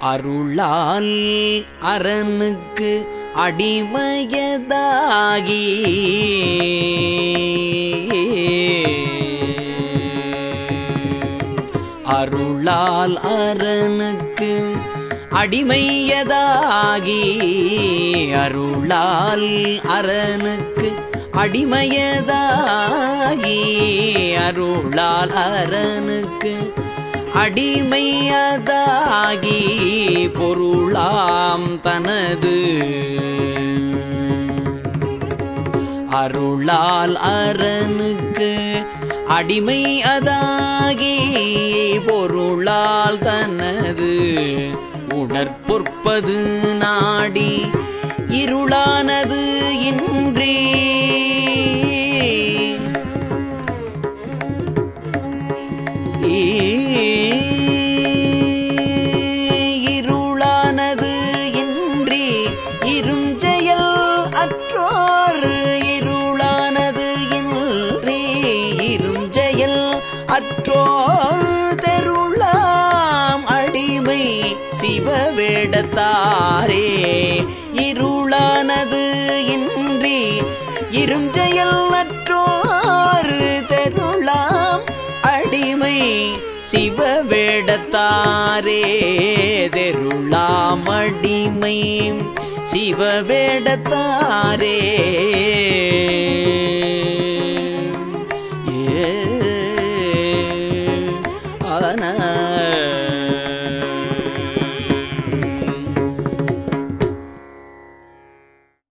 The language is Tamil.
அருளால் அரனுக்கு அடிமையதாகி. அருளால் அரனுக்கு அடிமையதாகி. அருளால் அரனுக்கு அடிமையதாகி. அருளால் அரனுக்கு அடிமையதாகி பொருளாம் தனது. அருளால் அரனுக்கு அடிமை அதாகி பொருளால் தனது. உடற்பொற்பது நாடி இருளானது இன்றி. இருளானது தெய்வ வேடத்தாரே இருளானது இன்றி இருஞ்செயல் மற்றோர் தெருளாம் அடிமை சிவ வேடத்தாரே தெருளாம் அடிமை சிவ வேடத்தாரே ஆன